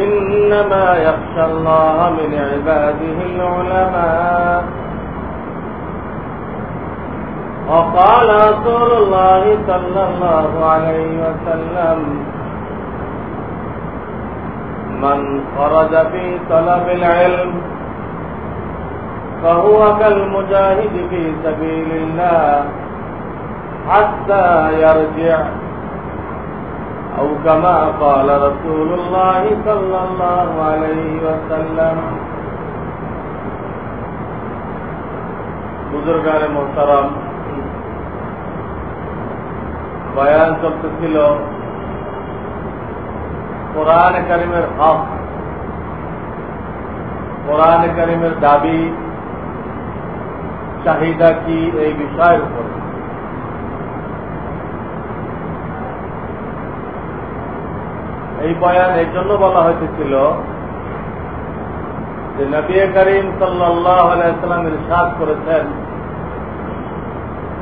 إنما يخشى الله من عباده العلماء. وقال رسول الله صلى الله عليه وسلم من خرج في طلب العلم فهو كالمجاهد في سبيل الله حتى يرجع أو كما قال رسول الله صلى الله عليه وسلم বুজুর্গানে মোহতারাম বয়ান চলতেছিল কোরআন করিমের হক কোরআন করিমের দাবি চাহিদা কি এই বিষয়ের উপর এই বয়ান এই জন্য বলা হয়েছিল যে নবী করিম সাল্লাম ইরশাদ করেছেন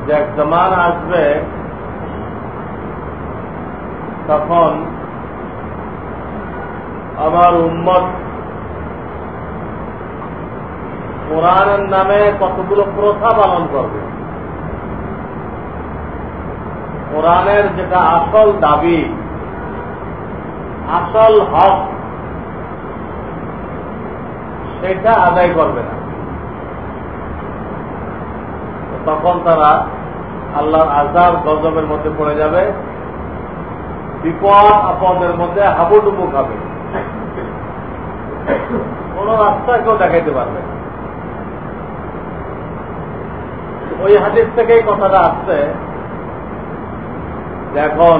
যে এক জমান আসবে তখন আমার উম্মত কোরআনের নামে কতগুলো প্রথা পালন করবে। কোরআনের যেটা আসল দাবি আসল হক সেটা আদায় করবে না। তখন তারা আল্লাহর আজাব গজবের মধ্যে পড়ে যাবে, বিপদ আপদের মধ্যে হাবুডুবু খাবে। কোন রাস্তা কেউ দেখাইতে পারবে ওই হাদিস থেকেই কথাটা আসছে এখন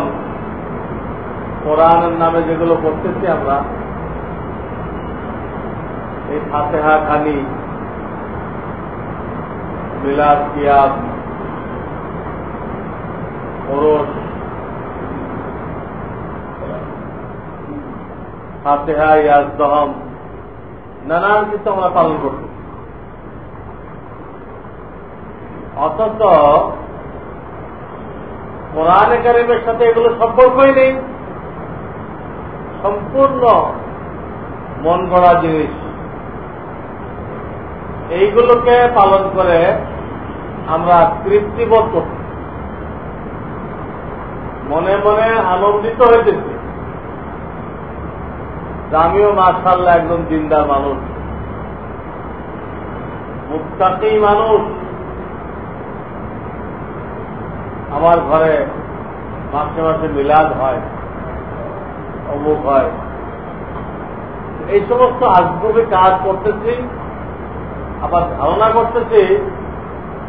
কোরআনের নামে যেগুলো করতেছি আমরা, এই ফাতেহা খানি মিলাদ কিয়াদ ফাতেহা ইয়াজ দহম নানান কিছু আমরা পালন করছি অথচ কোরআন কারিমের সাথে এগুলো সম্পর্কই নেই। সম্পূর্ণ মন গড়া জিনিস। এইগুলোকে পালন করে আমরা তৃপ্তিবোধ করছি মনে মনে আনন্দিত হয়েছি আমিও মার্শাল্লাহ একজন দিনদার মানুষ। মুক্তাকেই মানুষ। আমার ঘরে মাসে মাসে মিলাদ হয়। অমুক হয়। এই সমস্ত আজগুবে কাজ করতেছি, আবার ধারণা করতেছি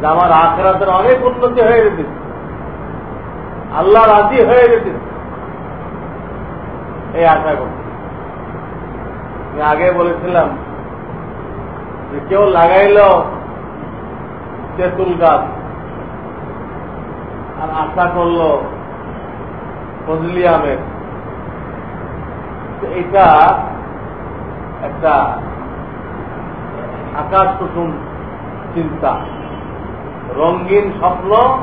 যে আমার আখরাতের অনেক উন্নতি হয়ে গেছে। আল্লাহ রাজি হয়ে গেছে। এই আশা করছি আমি আগে বলেছিলাম যে কেউ লাগাইল তেঁতুল গাছ। আর আশা করল ফজলি আমের এটা একটা আকাশ কুসুম চিন্তা। রঙিন স্বপ্ন,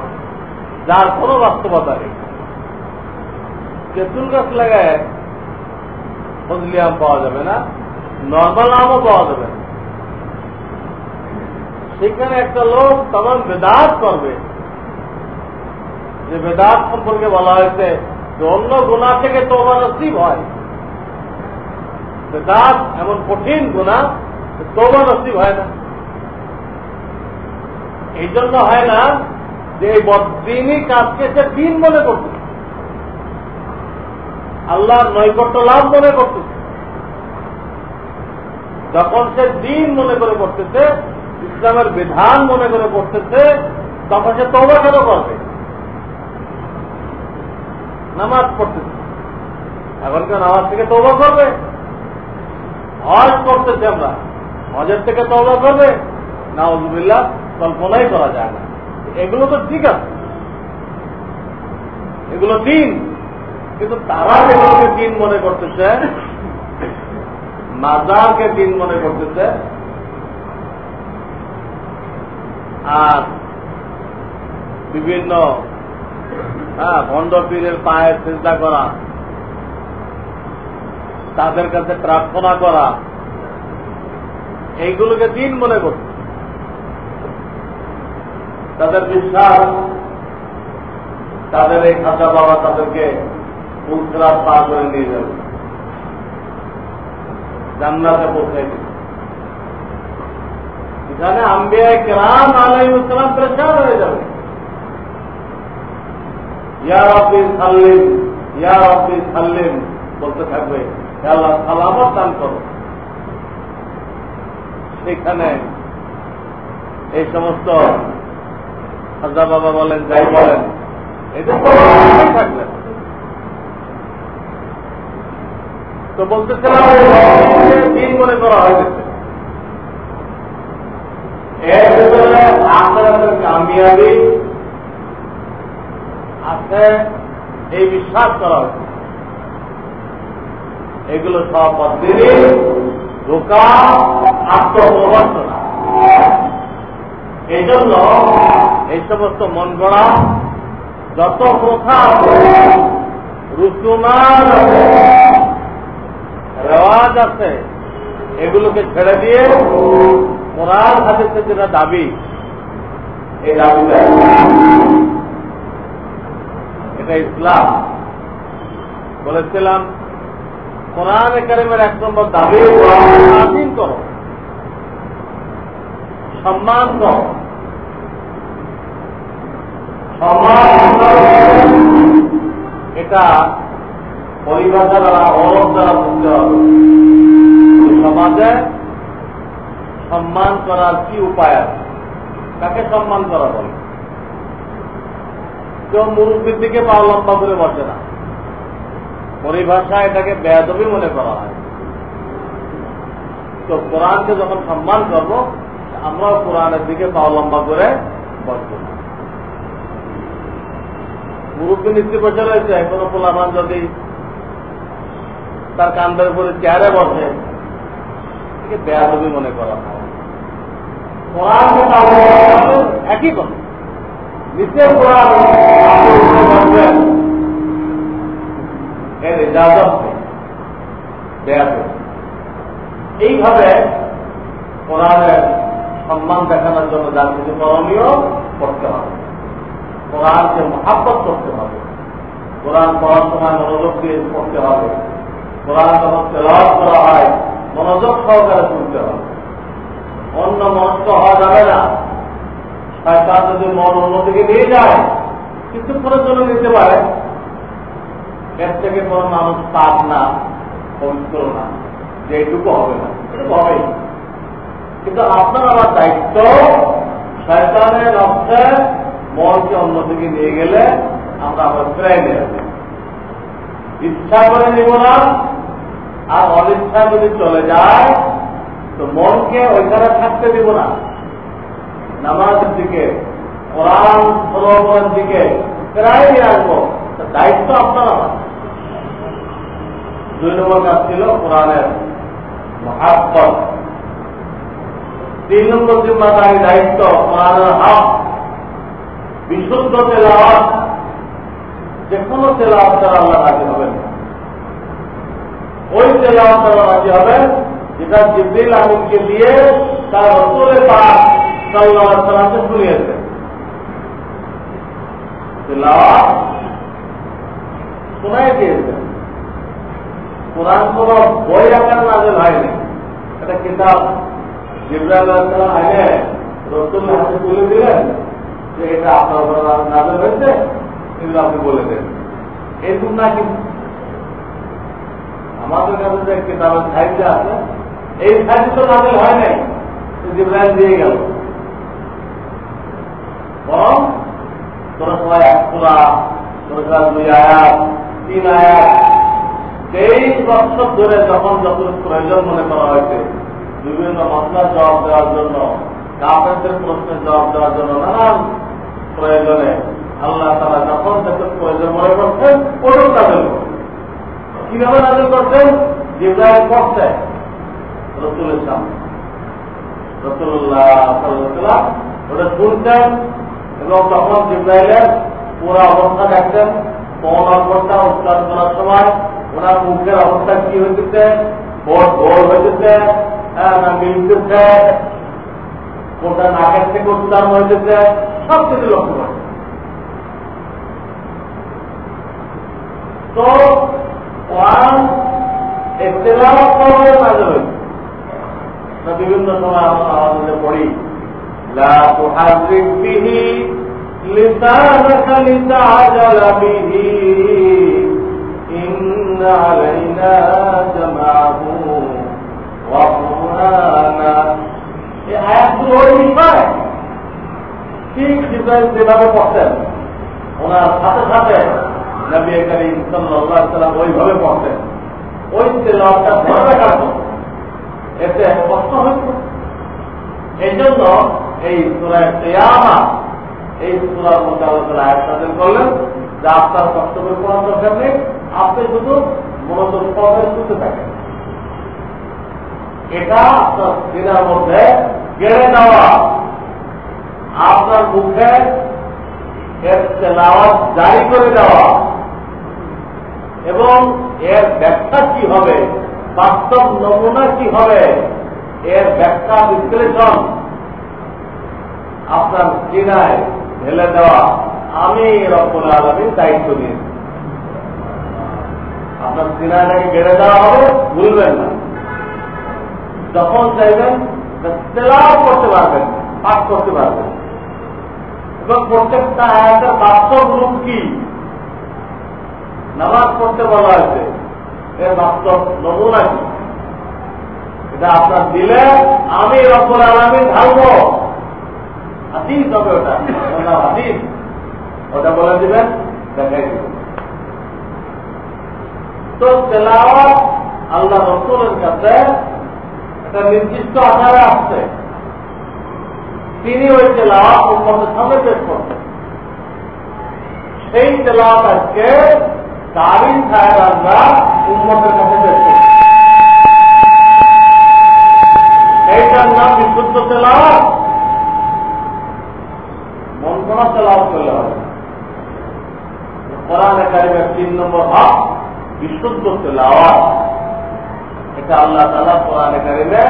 যার কোনো বাস্তবতা নেই। তেঁতুল গাছ লাগায় ফজলি আম পাওয়া যাবে না, নর্মাল আমও পাওয়া যাবে না। সেখানে একটা লোক তখন বেদাত করবে। যে বেদাত সম্পর্কে বলা হয়েছে যে অন্য গুণা থেকে তোমার নসিব হয়। বেদাত এমন কঠিন গুণা তোমার নসিব হয় না। এই জন্য হয় না যে এই বদিনই কাজকে সে দিন মনে করতে আল্লাহর নৈকট্য লাভ মনে করতেছে। যখন সে দিন মনে করে করতেছে, ইসলামের বিধান মনে করে করতেছে, তখন সে তবা কেন করবে? নামাজ পড়তেছে। এখন কেউ নামাজ থেকে তবা করবে। হজ করতেছে আমরা। হজের থেকে তবা করবে না উজবিল্লা কল্পনাই করা যায় না। এগুলো তো ঠিক আছে। এগুলো দিন। কিন্তু তারা যেগুলোকে দিন মনে করতেছে, মাজারকে দিন মনে করতেছে, আর বিভিন্ন হ্যাঁ ভণ্ড পীরের পায়ে চিন্তা করা তাদের কাছে প্রার্থনা করা। এইগুলোকে দিন মনে করছে। তাদের বিশ্বাস, তাদের এই খাতা বাবা তাদেরকে উত্তরা পা করে নিয়ে যাবে। জান্নাতে পৌঁছে দিবে। এখানে আম্বিয়া কেরাম আলাইসালাম প্রেশার হয়ে যাবে। ইয়ার অফিস সাল্লিম ইয়ার অফিস সাল্লিম, বলতে থাকবে আল্লাহ সালামত দান করো। সেখানে এই সমস্ত হাজা বাবা বলেন, যাই বলেন এটা তো থাকবেন তো বলতেছিলাম, দিন মনে করা হয়েছে এর ভিতরে আছে এই বিশ্বাস করা হয়েছে। এগুলো সব পদ্ধতি ধোকা আত্মপ্রবর্তনা। এই জন্য এই সমস্ত মন গড়া যত প্রথা আছে রুসুমান আছে রেওয়াজ আছে, এগুলোকে ছেড়ে দিয়ে কোরআন হাদিসের যেটা দাবি, এই দাবিটা এটা ইসলাম। বলেছিলাম কোরআন কারিমের এক নম্বর দাবি স্বাধীন করো। সম্মান করো। এটা পরিভাষা দ্বারা অরব দ্বারা বুঝতে হবে। সমাজে সম্মান করার কি উপায় আছে? কাকে সম্মান করা বলে? কেউ মুরব্বীর দিকে পা লম্বা করে বসে না। পরিভাষা এটাকে বেয়াদবি মনে করা হয়। তো কোরআনকে যখন সম্মান করব, আমরাও কোরআনের দিকে পা লম্বা করে বসবো। না মুরব্বী নিত্য বসে রয়েছে কোনো পোলামান যদি তার কান্দের উপরে চেয়ারে বসে বেয়াদবি মনে করা হয়। কোরআন একই কথা। নিচে কোরআন এর ইজাজত এইভাবে কোরআনের সম্মান দেখানোর জন্য যার কিছু করণীয় করতে হবে। কোরআনকে মহাব্বত করতে হবে। কোরআন পড়ার সময় মনোযোগ দিয়ে পড়তে হবে। কোরআন যখন তেলাওয়াত করা হয়, মনোযোগ সহকারে শুনতে হবে। অন্য মনস্ক হওয়া যাবে না। শয়তান যদি মন অন্যদিকে নিয়ে যায়, কিছুক্ষণের জন্য নিতে পারে। এর থেকে কোনো মানুষ পাপ না, পবিত্র না। যে এইটুকু হবে না, এটুকু হবেই। কিন্তু আপনার আমার দায়িত্ব, শয়তানের অর্থে মনকে অন্যদিকে নিয়ে গেলে আমরা আবার ফেরাই নিয়ে আসব। ইচ্ছা করে নিব না, আর অনিচ্ছা যদি চলে যায়, তো মনকে ওইখানে থাকতে দিব না। নামাজের দিকে, কোরআন শ্রবণের দিকে প্রায় নিয়ে আসব। দায়িত্ব আপনার আমার। দুই নম্বর কাজ ছিল কোরআনের মহাব্বত। তিন নম্বর জিম্মাদারি দায়িত্ব কোরআনের হক। বিশুদ্ধ তেলাওয়াত যে কোনো তেলাওয়াত দ্বারা আল্লাহ রাজি হবেন। ওই তেলাওয়াত তারা রাজি হবেন যেটা জিব্রিল আমিনকে দিয়ে তার রসুলের পাক সাল্লাহ সাল্লামকে শুনিয়েছে। তেলাওয়াত শোনাই দিয়েছে। কোরআন কোন বই আকার নাজেল হয়নি একটা কিতাব হাতে তুলে দিলেন যে এটা আপনার নাজেল হয়েছে এগুলো আপনি বলে দেন। এরকম কিন্তু আমাদের কাছে যে কিতাবের সাহিত্য আছে, এই সাহিত্য তো নাজেল হয় নাই দিয়ে গেল। বরং তোর সবাই এক তোলা তোর দুই আয়াত, তিন আয়াত তেইশ বছর ধরে যখন যখন প্রয়োজন মনে করা হয়েছে, বিভিন্ন মশলার জবাব দেওয়ার জন্য কাপেরদের প্রশ্নের জবাব দেওয়ার জন্য নানান প্রয়োজনে আল্লাহ তারা যখন যখন প্রয়োজন মনে করছেন, ওটাও নাজল কীভাবে নাজল করছেন? জিব্রাইল করছে রসুলের সামনে। রসুল্লাহ ওটা শুনছেন এবং তখন জিব্রাইলের পুরো অবস্থা দেখছেন। কোন অবস্থা উচ্চারণ করার সময় ওনার মুখের অবস্থা কি বড় মিলতেছে, হ্যাঁ, কোনটা নাকের থেকে সব কিছু লক্ষ্য করে তো বিভিন্ন সময় আমরা আমাদের পড়ি। লা তুহাজিক বিহি লিসানাকা إن علينا جمعه وقرآنا এই আয়াতগুলো ওই বিষয় ঠিক জিব্রাইল যেভাবে পড়তেন ওনার সাথে সাথে নবী করিম সাল্লাল্লাহু আলাইহি সাল্লাম ওইভাবে পড়তেন ওই তেলাওয়াতটা ধরে রাখার জন্য এতে কষ্ট হয়েছে এই জন্য এই সুরায় কিয়ামা এই সুরার মধ্যে আলোচনা আয়াত নাযিল করলেন যে আপনার কষ্ট করে পড়ার দরকার নেই আপনি শুধু মনোযোগ সহকারে শুনতে থাকেন। এটা আপনার দিনের মধ্যে গেড়ে দেওয়া আপনার মুখে এর তেলাওয়াত জারি করে দেওয়া এবং এর ব্যাখ্যা কি হবে, বাস্তব নমুনা কি হবে, এর ব্যাখ্যা বিশ্লেষণ আপনার চিনায় ঢেলে দেওয়া আমি রব্বুল আলমীর দায়িত্ব নিয়েছি। আপনার চিনায়টাকে গেড়ে দেওয়া হবে, ভুলবেন না। যখন চাইবেন তেলাও করতে পারবেন, পাঠ করতে পারবেন। এবং প্রত্যেকটা আয়াতের বাস্তব রূপ কি? নামাজ পড়তে বলা হয়েছে। এর বাস্তব নমুনা কি? এটা আপনার দিলে আমি রব্বুল আলমী ঢালবো। হাদিস হবে ওটা হাদিস। ওটা বলে দিবেন, দেখাই দিবেন। আল্লাহ রসুলের কাছে একটা নির্দিষ্ট আধারে আসছে। তিনি ওই তেলাওয়াত সামনে পেশ করতেন সেই তেলাওয়াত আজকে তারিন সাহেব আমরা উন্মতের কাছে পেশ করছি। এইটার নাম বিশুদ্ধ তেলাওয়াত। মন করা তেলাওয়াত করলে হবে। তিন নম্বর হক বিশুদ্ধ তেলাওয়াত। এটা আল্লাহ তালা কোরআন একাডেমে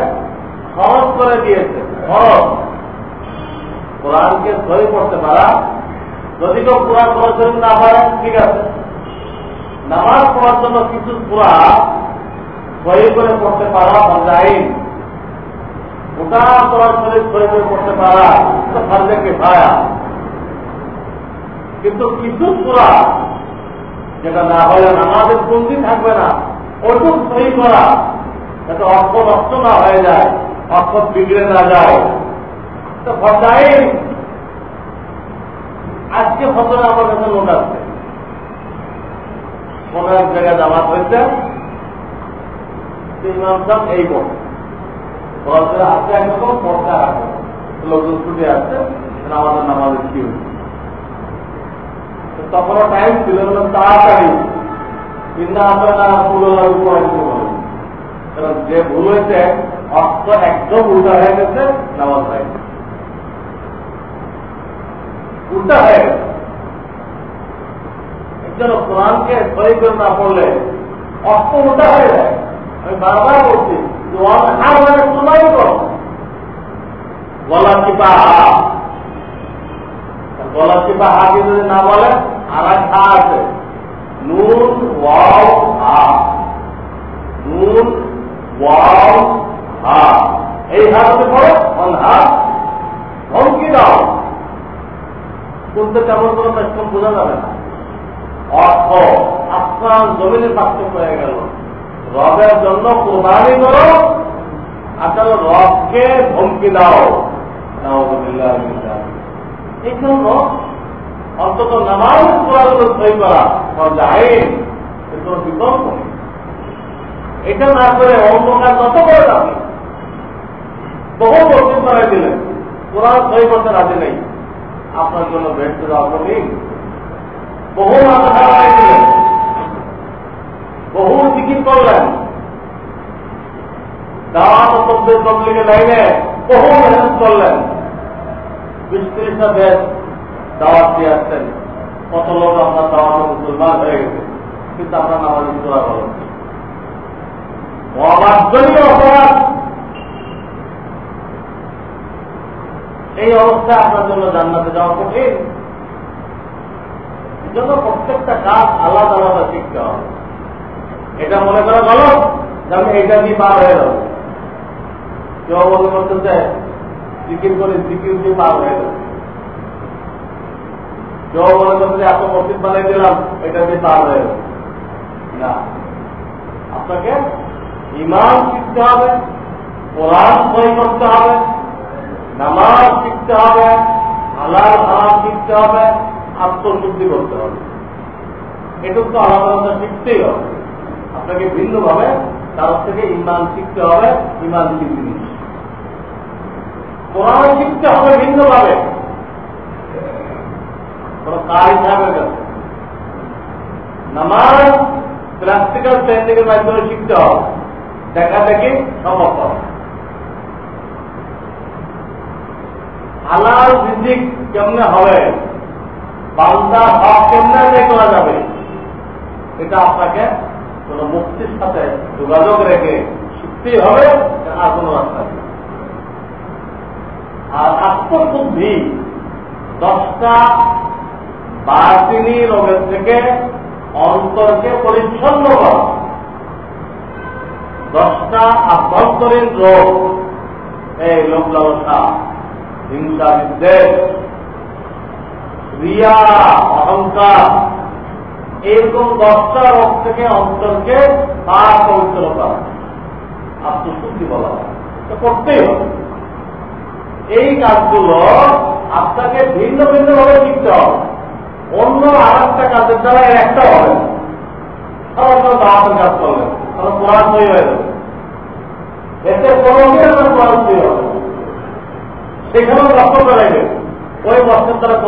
খরচ করে দিয়েছে খরচ। কোরআনকে সহি করতে পারা, যদি কেউ কোরআন খরচ না পারে, ঠিক আছে। নামাজ পড়ার জন্য কিছু পুরা সহি করে পড়তে পারা ফরজাইন ওটা কোরআন শরীফ সহি করে পড়তে পারা তো ফার্জে ভায়া কিন্তু কিছু পুরা যেটা না হলে নামাজের বন্দি থাকবে না। ওটুক সহি করা, যাতে অর্থ নষ্ট না হয়ে যায়, অর্থ বিগড়ে না যায়। তো ফসাইন আজকে ফসলে আমার কাছে লোক আসছে কোন এক জায়গায় জামাত হয়েছে। ইমাম সাহেব এই বল বলছে আজকে একরকম পড়তে রাখো। লোকজন ছুটে আসছে আমাদের নামাজের কি হয়েছে? তখনও টাইম ছিল না তাড়াতাড়ি। চিন্তা আসবে না পুরোনো পড়ে দিতে বলে কারণ যে ভুল হয়েছে অর্থ একদম উল্টা হয়ে গেছে, নামাজ হয় উল্টা হয়ে গেছে। একজন কোরআনকে সহি করে না পড়লে অর্থ উল্টা হয়ে যায়। আমি বারবার বলছি যে অনহার মানে করো। গলা চিপা হা গলা চিপা হাকে যদি না বলে আর হা আছে। নুন ওয়াও হা নুন ওয়াও হা এই হাতে পড়ে অনহা ধমকি দাও। বলতে কেমন কোনো পেশন বোঝা যাবে না। অর্থ আসমান জমিনের পার্থক্য হয়ে গেল। রবের জন্য কোরবানি করো আসলে রবকে ধমকি দাও। এই জন্য অন্তত নামাজ কোরআগুলো সই করা বিকল্প। নেই এটা না করে অন্ধকার যত করে যাবে বহু বক্তব্য করাই দিলেন, কোরআন সই করতে রাজি নেই। আপনার জন্য দেওয়া নেই। বহু দিলেন। বহু জিকির করলেন। দাওয়াত লাইনে বহু মেহনত করলেন। ত্রিশটা দেশ দাওয়াত দিয়ে আসছেন। কত লোক আপনার দাওয়াতে মুসলমান হয়ে গেছে, কিন্তু আপনার নামাজ তোলা করেন অবাধ্যনীয় অপরাধ। এই অবস্থায় আপনার জন্য জান্নাতে যাওয়া কঠিন। জন্য প্রত্যেকটা কাজ আলাদা আলাদা শিখতে হবে। এটা মনে করা ভালো যে আমি এটা দিয়ে পার হয়ে যাব। কেউ মনে করতেছে জিকির করে জিকির দিয়ে পার হয়ে যাবে কেউ মনে এত মসজিদ বানাই দিলাম, এটা দিয়ে পার হয়ে যাবে না। আপনাকে ইমান শিখতে হবে, কোরআন সই করতে হবে, নামাজ শিখতে হবে হালাল হালাল শিখতে হবে, আত্মশুদ্ধি করতে হবে। এটা তো আলাদা আলাদা শিখতেই হবে। আপনাকে ভিন্নভাবে তার থেকে ইমান শিখতে হবে, ইমান কি জিনিস কোরআন শিখতে হবে ভিন্নভাবে। কোন কার হিসাবের কাছে নামাজ প্র্যাকটিক্যাল ট্রেনিংয়ের মাধ্যমে শিখতে হবে। দেখা দেখি সম্ভব হবে। হালাল রিজিক কেমনে হবে? বান্দা হক কেমনে আদায় করা যাবে? এটা আপনাকে কোন মুক্তির সাথে যোগাযোগ রেখে শিখতেই হবে। আর কোন রাস্তা নেই। আর আত্মবুদ্ধি দশটা বাতিনি রোগের থেকে অন্তরকে পরিচ্ছন্ন করা। দশটা আভ্যন্তরীণ রোগ, এই লোক লালসা হিংসা, বিদ্বেষ রিয়া অহংকার, এরকম দশটা রোগ থেকে অন্তরকে পার পবিত্র করা। আত্মশুদ্ধি বলা হয়। করতেই হবে। এই কাজগুলো আপনাকে ভিন্ন ভিন্ন ভাবে শিখতে হবে। অন্য আর একটা কাজের দ্বারা একটা হবে। করাইবে ওই দ্বারা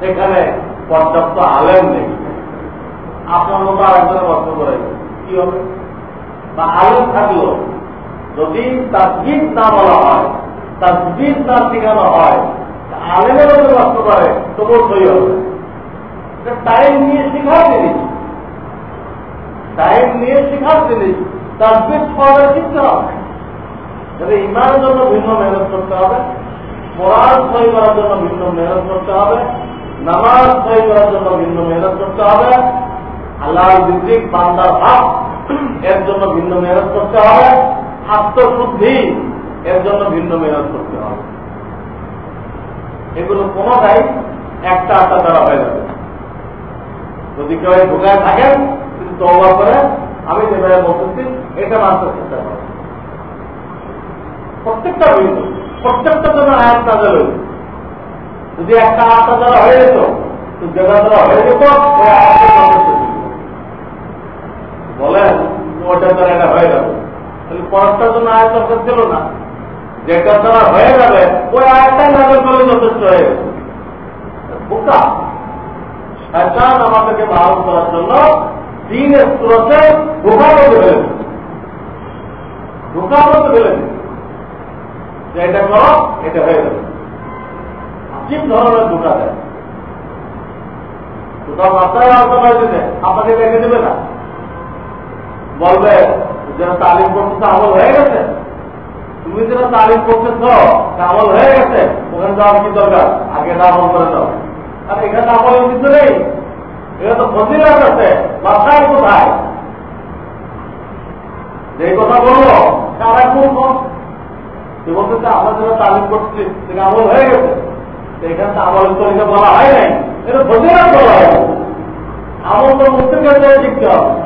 সেখানে পর্যাপ্ত আলেম নেই। আপনার মতো আরেকজনের করাইবে কি হবে? বা আলেম থাকল যদি জিত না বলা হয় জিত না শেখানো হয় আলেমের মধ্যে বস্ত্র করে তবুও তৈরি হবে। টাইম নিয়ে শেখার জিনিস। টাইম নিয়ে শেখার জিনিস জিত পড়াটা শিখতে হবে। যদি ইমানের জন্য ভিন্ন মেহনত করতে হবে, কোরআন সই করার জন্য ভিন্ন মেহনত করতে হবে, নামাজ সই করার জন্য ভিন্ন মেহনত করতে হবে আল্লাহ বিদ্রিক বান্দার ভাব এর জন্য ভিন্ন মেহনত করতে হবে। আত্মশুদ্ধি এর জন্য ভিন্ন মেহনত করতে হবে। এগুলো কোনটাই একটা আটটা দ্বারা হয়ে যাবে। যদি কেউ ঢোকায় থাকেন কিন্তু তবা করে আমি যেভাবে বলতেছি, এটা মানতে চেষ্টা করেন। প্রত্যেকটা ভিন্ন, প্রত্যেকটা জন্য আয়াত নাজল হয়েছে যদি একটা আটটা দ্বারা হয়ে যেত তো যেটা দ্বারা হয়ে যেত। বলেন, ওটার দ্বারা এটা হয়ে যাবে। তাহলে পরেরটার জন্য আয়াত দরকার ছিল না। যেটা দ্বারা হয়ে যাবে, ওই আয়াতটাই নাজল করলে যথেষ্ট হয়ে গেছে। বোকা। আমাদেরকে বারণ করার জন্য স্রোতে মধ্যে ফেলেছে যে এটা করো, এটা হয়ে যাবে। আজীব ধরনের ঢোকা দেয়। ঢোকা মাত্রায় আলোচনা হয়ে যেতে আপনাকে দেখে দেবে না। বলবে যেন তালিম করতেছে আমল হয়ে গেছে। তুমি যেন তালিম করতেছ আমল হয়ে গেছে। ওখানে যাওয়ার কি দরকার? আগে এটা আমল করে দাও। আর এখানে আমলের কিছু নেই। এটা তো ফজিলাত আছে। বাসায় কোথায়? যে কথা বলল তারা খুব সে বলতেছে, আমরা যারা তালিম করছি সেটা আমল হয়ে গেছে। এখানে তো আমল তরিকা বলা হয় নাই। এটা ফজিলাত বলা হয়। আমল তো মুসলিমের জন্য শিখতে হবে।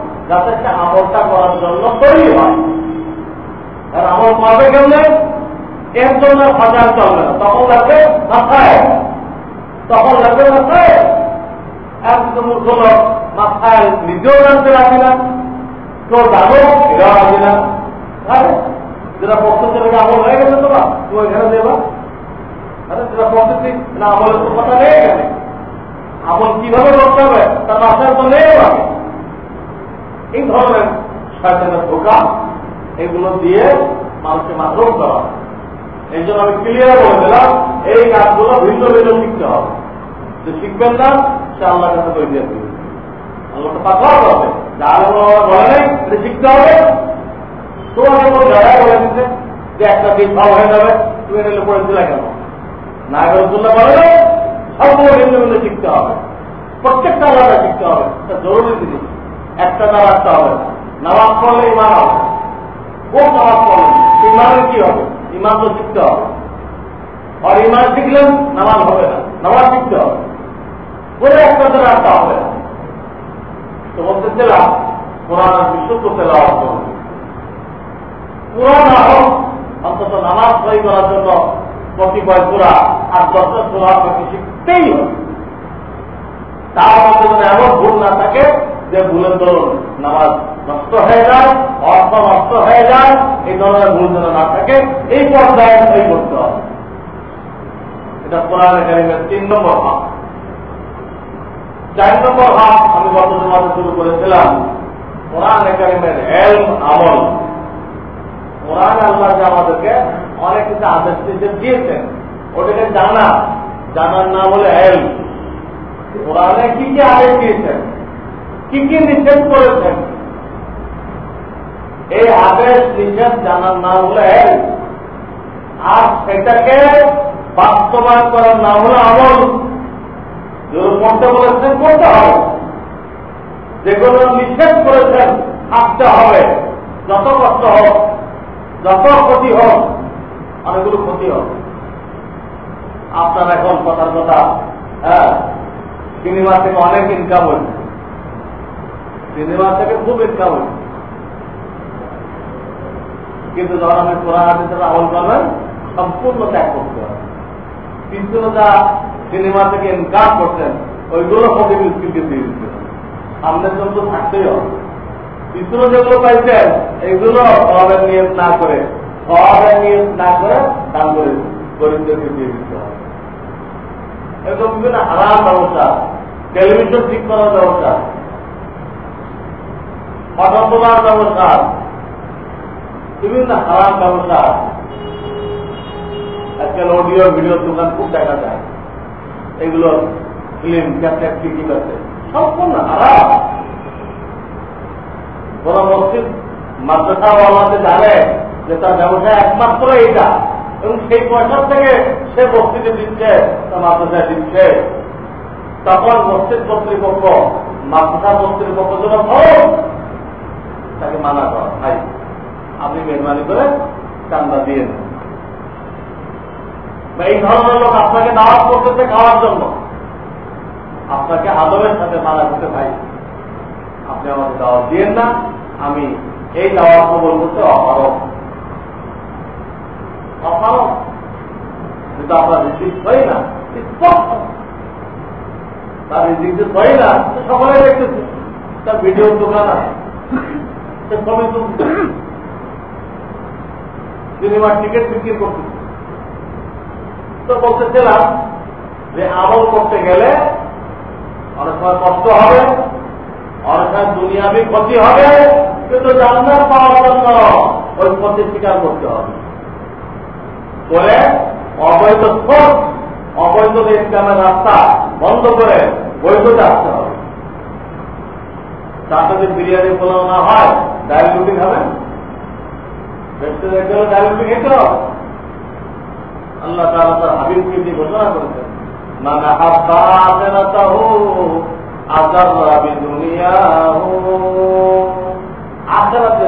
যাতে আমলটা করার জন্য তৈরি হয়। আর আমল পাবে কেমনে? এর জন্য হাজার চলবে না তখন লাগবে মাথায়। তখন লাগবে মাথায়। একদম লোক মাথায় নিজেও জানতে রাখি না, কেউ জানো এরাও রাখি না। যেটা পক্ষ থেকে আমল হয়ে গেছে তোমার তুমি এখানে দেবা আরে, যেটা পদ্ধতি না আমলের তো কথা নেই এখানে। আমল কীভাবে করতে হবে তার মাথায় তো নেই এই ধরনের শয়তানের ধোকা এগুলো দিয়ে মানুষকে মাত্র করা। এই জন্য আমি ক্লিয়ার বলে দিলাম, এই কাজগুলো ভিন্ন ভিন্ন শিখতে হবে। যে শিখবেন না, সে আল্লাহর কাছে তৈরি আল্লাহ যার বলে শিখতে হবে। যে একটা হয়ে যাবে বলে ভিন্ন ভিন্ন শিখতে হবে। প্রত্যেকটা আলাদা শিখতে হবে। জরুরি জিনিস। একটা দ্বারা রাখতে হবে নামাজ পড়লে ইমান হবে। কোন নামাজ পড়লে? ইমানের কি হবে? ইমান তো শিখতে হবে। আর ইমান শিখলেন নামাজ হবে না। নামাজ শিখতে হবে। বলে একটা দ্বারা রাখতে হবে তো বলতেছিলাম কোরআনের বিশুদ্ধ তেলাওয়াত করবে পুরা হোক, অন্তত নামাজ সই করার জন্য কতিপয় পুরা আর দশটা সোলা শিখতেই হবে। তার মধ্যে যেন এমন ভুল না থাকে যে ভুলের দরুন নামাজ নষ্ট হয়ে যায়, অর্থ নষ্ট হয়ে যায়, এই ধরনের ভুল যেন না থাকে, এই পর্যায়ে সই করতে হবে। এটা কোরআন একাডেমির তিন নম্বর ভাব চার নম্বর ভাব আমি গত সমাজে শুরু করেছিলাম, কোরআন একাডেমির হেলম আমল। কোরআন আল্লাহ যে আমাদেরকে অনেক কিছু আদেশ নির্দেশ দিয়েছেন, ওটাকে জানা। জানার নাম হলে এল কোরআনে কি কি আদেশ দিয়েছেন? কি কি নিষেধ করেছেন। এই আদেশ নিষেধ জানার নাম হলো আর সেটাকে বাস্তবায়ন করার নাম হলো আমল পড়তে বলেছেন করতে হবে। যেগুলো নিষেধ করেছেন, থাকতে হবে। যত কষ্ট হোক, যত ক্ষতি হোক, অনেকগুলো ক্ষতি হোক। আপনার এখন কথার কথা হ্যাঁ সিনেমা থেকে অনেক ইনকাম হয়েছে। সিনেমা থেকে খুব ইনকাম হয়েছে কিন্তু যখন আপনি কোরআন হাদিসের আমল করবেন সম্পূর্ণ ত্যাগ করতে হবে। পিছনে যা সিনেমা থেকে ইনকাম করছেন, ওইগুলো ফোকে মিসকিনকে দিয়ে হবে। সামনের জন্য তো থাকতেই হবে। পিছনে যেগুলো পাইছেন, এগুলো সবের নিয়ত না করে, সবের নিয়ত না করে দান করে, গরিবদেরকে দিয়ে দিতে হবে। এরকম বিভিন্ন হারাম ব্যবস্থা টেলিভিশন ঠিক করার ব্যবস্থা তোলার ব্যবস্থা। বিভিন্ন হারাম ব্যবস্থা। আজকাল অডিও ভিডিও দোকান খুব দেখা যায়। এগুলো ফিল্ম ক্যাসেট টিকিট আছে সম্পূর্ণ হারাম কোন মসজিদ মাদ্রাসাওয়ালাতে জানে যে তার ব্যবসা একমাত্র এইটা। এবং সেই পয়সার থেকে সে মসজিদে দিচ্ছে, তার মাদ্রাসায় দিচ্ছে। তখন মসজিদ কর্তৃপক্ষ, মাদ্রাসা কর্তৃপক্ষ হোক তাকে মানা করা। ভাই, আপনি মেহরবানি করে চান্দা দিয়ে দেন। এই ধরনের লোক আপনাকে দাওয়াত করতেছে খাওয়ার জন্য। আপনাকে আদবের সাথে মানা করতে ভাই, আপনি আমাকে দাওয়াত দিয়েন না, আমি এই দাওয়াত কবল করতে অপারক অপারক কিন্তু আপনার রিসিভ হয় না? তার রিসিভ হয় না সকলে দেখতেছে তার ভিডিও দোকান আছে। সে তুলছে সিনেমার টিকিট বিক্রি করতেছে তো বলতেছিলাম যে আমল করতে গেলে অনেক সময় কষ্ট হবে, অনেক সময় দুনিয়াবি ক্ষতি হবে, কিন্তু জান্নাত পাওয়ার জন্য ওই ক্ষতি স্বীকার করতে হবে। বলে অবৈধ স্পোর্ট, অবৈধ ইসলামের রাস্তা বন্ধ করে বৈধতে আসতে হবে। তার যদি বিরিয়ানি পোলাও না হয় ডাল রুটি খাবেন ডাল রুটি খেতে আল্লাহ তারা তার হাবিবকে দিয়ে ঘোষণা করেছেন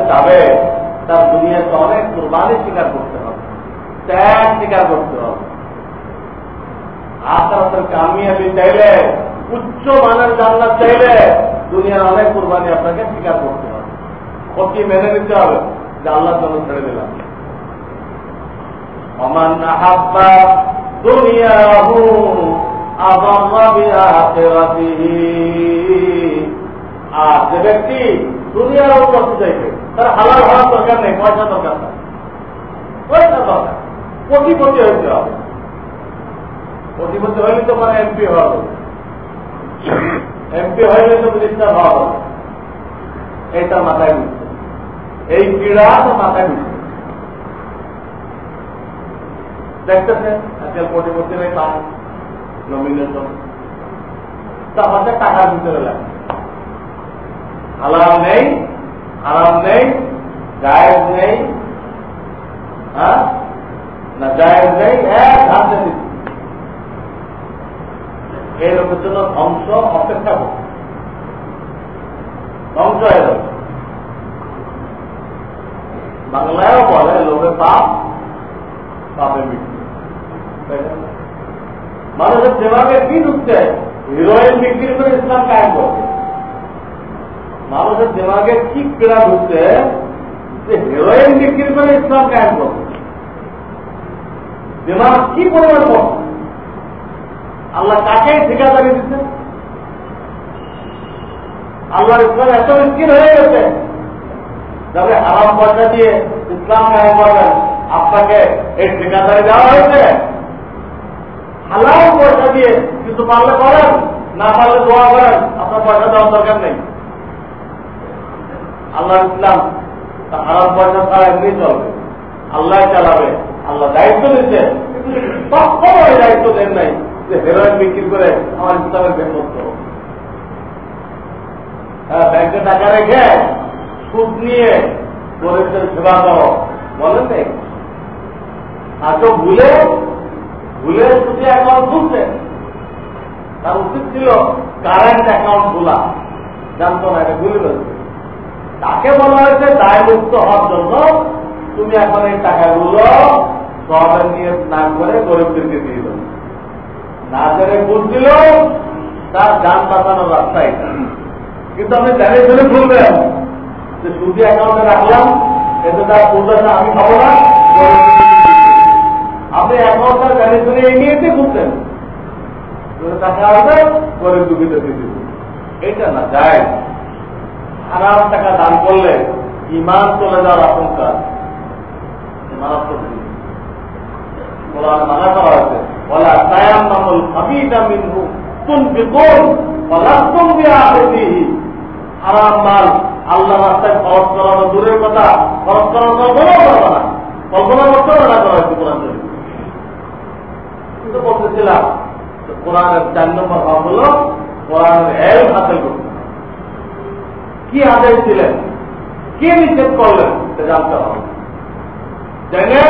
যাবে, তার দুনিয়াতে অনেক কুরবানি স্বীকার করতে হবে, ত্যাগ স্বীকার করতে হবে। আখেরাতের কামিয়াবি চাইলে, উচ্চ মানের জান্নাত চাইলে, দুনিয়ার অনেক কুরবানি আপনাকে স্বীকার করতে হবে। ওকে মেনে নিতে হবে? যে আল্লাহ জন্য ছেড়ে দিলাম। অমান আহাব্বা দুনিয়াহু আর যে ব্যক্তি দুনিয়ার উপস্থিত চাইবে তার হালাল হওয়ার দরকার নেই পয়সা দরকার নাই। পয়সা দরকার কোটিপতি হবে। কোটিপতি তো মানে এমপি হওয়া এমপি তো হওয়া মাথায় এই ক্রীড়া তো মাথায় দিচ্ছে দেখতেছেন? আজকাল কোটিপতি নেই পায় নমিনেশন তা আমাদের টাকার ভিতরে লাগে নেই, হারাম নেই, জায়েজ নেই হ্যাঁ? না জায়েজ নেই, এক হাতে এই লোকের জন্য ধ্বংস, অপেক্ষা করছে। ধ্বংস হয়ে যাচ্ছে। বাংলায়ও বলে লোভে পাপ পাপে মৃত্যু মানুষের দেমাগে কি ঢুকছে হিরোইন বিক্রি করে ইসলাম কায়েম করছে মানুষের দেমাগে কি ক্রীড়া ঢুকছে যে হিরোইন বিক্রি করে ইসলাম কায়েম করছে দেমাগ কি পরিমাণ করছে আল্লাহ কাকে ঠিকাদারি দিচ্ছে আল্লাহ ইসলাম এত মিষ্কিন হয়ে গেছে যাবে হারাম পয়সা দিয়ে ইসলাম করবেন। আপনাকে এই ঠিকাদারি দেওয়া হয়েছে। হালাল পয়সা দিয়ে কিছু পারলে করেন, না পারলে দোয়া করেন, আপনার পয়সা দেওয়ার দরকার নেই। আল্লাহ ইসলাম হারাম পয়সা ছাড়া এমনি চলবে। আল্লাহ চালাবে, আল্লাহ দায়িত্ব দিচ্ছে সবসময় দায়িত্ব দেন নাই যে হেরোইন বিক্রি করে আমার ইসলামের বেতন করো হ্যাঁ ব্যাংকে টাকা রেখে সুদ নিয়ে গরিবদের সেবা করো। বলেন নেই আর তো ভুলে ভুলে শুধু অ্যাকাউন্ট খুলছে তার উচিত ছিল কারেন্ট অ্যাকাউন্ট খোলা। জানতো না, এটা ভুলে ফেলছে তাকে বলা হয়েছে দায় মুক্ত হওয়ার জন্য তুমি এখন এই টাকাগুলো সবাই নিয়ে স্নান করে গরিবদেরকে দিয়ে দেবো না জেনে বুঝছিল তার যান বাঁচানোর রাস্তা এটা কিন্তু আপনি জানে শুনে খুলবেন যে সুদি অ্যাকাউন্টে রাখলাম, এতে তার পূজাটা আমি খাব না। আপনি অ্যাকাউন্টটা জানে শুনে এগিয়েতে খুলতেন টাকা আসবে গরিব দুঃখিত দিব এটা না যায় হারাম টাকা দান করলে ইমান চলে যাওয়ার আশঙ্কা। মারাত্মক মানা করা হয়েছে। বলা তায়াম নামল হাবিটা মিনহু তুম বিকুন ফলাস্তুম বিআখিহি হারাম মাল আল্লাহ রাস্তায় খরচ করানো দূরের কথা, খরচ করানো কল্পনাও করবে না। কল্পনা করতেও না করা হয়েছে কোরআন কিন্তু বলতেছিলাম কোরআনের চার নম্বর ভাব হল কোরআনের এল হাসিল করতে। কি আদেশ দিলেন? কে নিষেধ করলেন? সেটা জানতে হবে। জেনে